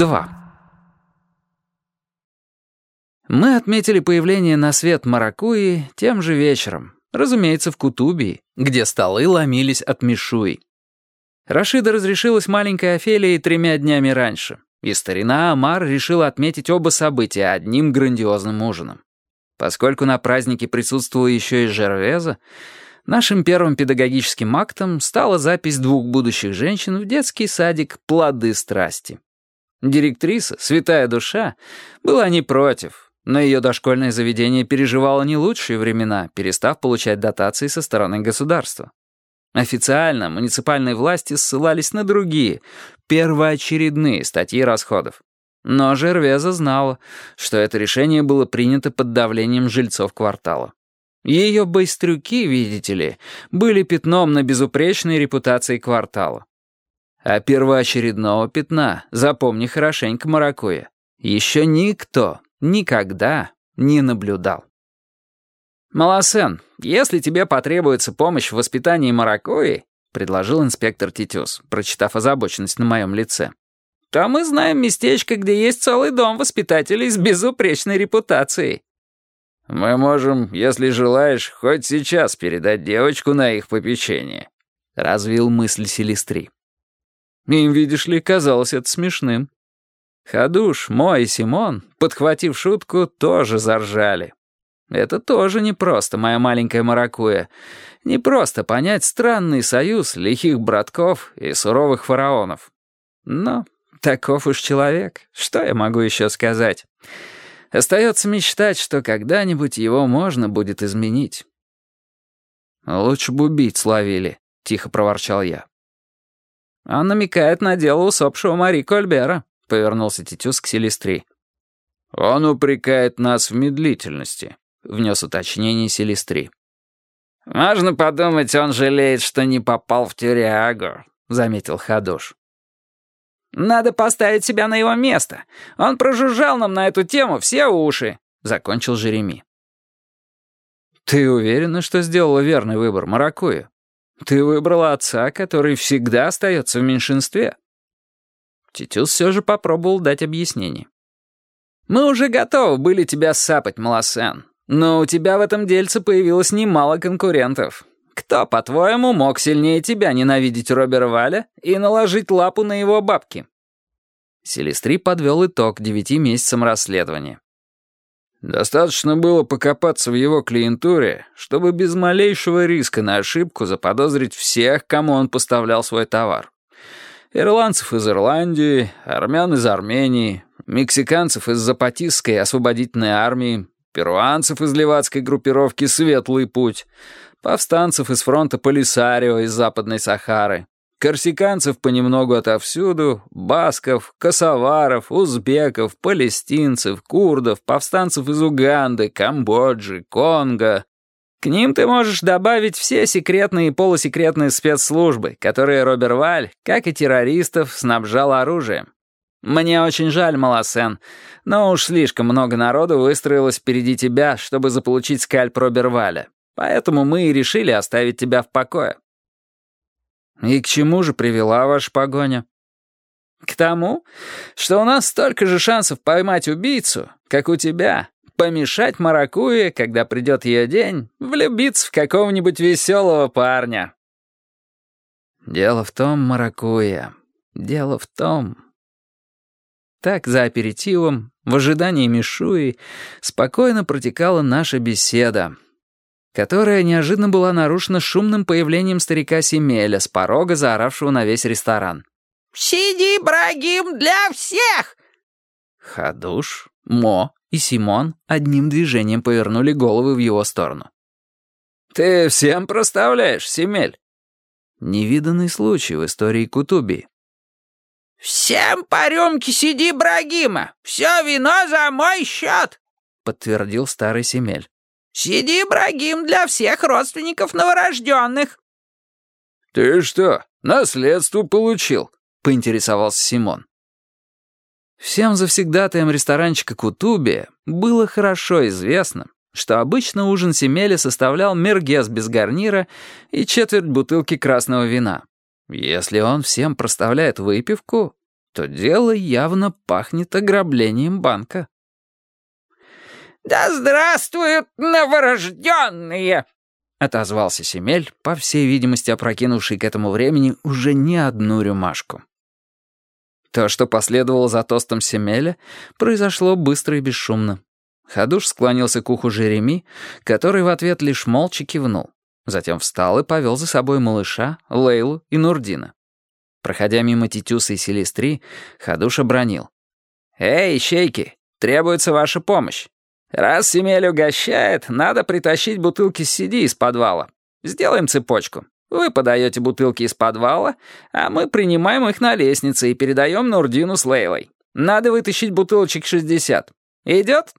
2. Мы отметили появление на свет маракуи тем же вечером, разумеется, в Кутубии, где столы ломились от мишуи. Рашида разрешилась маленькой Офелией тремя днями раньше, и старина Амар решила отметить оба события одним грандиозным ужином. Поскольку на празднике присутствовала еще и Жервеза, нашим первым педагогическим актом стала запись двух будущих женщин в детский садик «Плоды страсти». Директриса, святая душа, была не против, но ее дошкольное заведение переживало не лучшие времена, перестав получать дотации со стороны государства. Официально муниципальные власти ссылались на другие, первоочередные статьи расходов. Но Жервеза знала, что это решение было принято под давлением жильцов квартала. Ее быстрюки, видите ли, были пятном на безупречной репутации квартала. А первоочередного пятна, запомни хорошенько, Маракуя, еще никто никогда не наблюдал. «Малосен, если тебе потребуется помощь в воспитании Маракуи», предложил инспектор Титюс, прочитав озабоченность на моем лице, то мы знаем местечко, где есть целый дом воспитателей с безупречной репутацией. Мы можем, если желаешь, хоть сейчас передать девочку на их попечение», — развил мысль Селестри. Им, видишь ли, казалось это смешным. Хадуш, мой и Симон, подхватив шутку, тоже заржали. Это тоже непросто, моя маленькая маракуя. Непросто понять странный союз лихих братков и суровых фараонов. Но таков уж человек, что я могу еще сказать? Остается мечтать, что когда-нибудь его можно будет изменить. «Лучше бы убить ловили», — тихо проворчал я. «Он намекает на дело усопшего Мари Кольбера», — повернулся Титюс к Селестри. «Он упрекает нас в медлительности», — внес уточнение Селестри. «Можно подумать, он жалеет, что не попал в тюрягу», — заметил Хадуш. «Надо поставить себя на его место. Он прожужжал нам на эту тему все уши», — закончил Жереми. «Ты уверена, что сделала верный выбор, Маракуя?» Ты выбрала отца, который всегда остается в меньшинстве». Титюс все же попробовал дать объяснение. «Мы уже готовы были тебя сапать, Малосен, но у тебя в этом дельце появилось немало конкурентов. Кто, по-твоему, мог сильнее тебя ненавидеть Робера Валя и наложить лапу на его бабки?» Селестри подвел итог девяти месяцам расследования. Достаточно было покопаться в его клиентуре, чтобы без малейшего риска на ошибку заподозрить всех, кому он поставлял свой товар. Ирландцев из Ирландии, армян из Армении, мексиканцев из Запатистской освободительной армии, перуанцев из левацкой группировки «Светлый путь», повстанцев из фронта Полисарио из Западной Сахары, Корсиканцев понемногу отовсюду, басков, косоваров, узбеков, палестинцев, курдов, повстанцев из Уганды, Камбоджи, Конго. К ним ты можешь добавить все секретные и полусекретные спецслужбы, которые Робер Валь, как и террористов, снабжал оружием. Мне очень жаль, Малосен, но уж слишком много народу выстроилось впереди тебя, чтобы заполучить скальп Робер Валя. Поэтому мы и решили оставить тебя в покое. «И к чему же привела ваша погоня?» «К тому, что у нас столько же шансов поймать убийцу, как у тебя, помешать Маракуе, когда придет ее день, влюбиться в какого-нибудь веселого парня». «Дело в том, Маракуя, дело в том...» Так, за аперитивом, в ожидании Мишуи, спокойно протекала наша беседа, которая неожиданно была нарушена шумным появлением старика Семеля с порога, заоравшего на весь ресторан. «Сиди, Брагим, для всех!» Хадуш, Мо и Симон одним движением повернули головы в его сторону. «Ты всем проставляешь, Семель?» Невиданный случай в истории Кутуби. «Всем по рюмке сиди, Брагима! Все вино за мой счет!» подтвердил старый Семель. «Сиди, Брагим, для всех родственников новорожденных». «Ты что, наследство получил?» — поинтересовался Симон. Всем завсегдатаям ресторанчика Кутуби было хорошо известно, что обычно ужин Семеля составлял мергес без гарнира и четверть бутылки красного вина. Если он всем проставляет выпивку, то дело явно пахнет ограблением банка. «Да здравствуют новорожденные!» — отозвался Семель, по всей видимости опрокинувший к этому времени уже не одну рюмашку. То, что последовало за тостом Семеля, произошло быстро и бесшумно. Хадуш склонился к уху Жереми, который в ответ лишь молча кивнул. Затем встал и повел за собой малыша, Лейлу и Нурдина. Проходя мимо Титюса и Селестри, Хадуш обронил. «Эй, щейки, требуется ваша помощь. Раз Семель угощает, надо притащить бутылки сиди из подвала. Сделаем цепочку. Вы подаете бутылки из подвала, а мы принимаем их на лестнице и передаем Нурдину с Лейлой. Надо вытащить бутылочек 60. Идет?»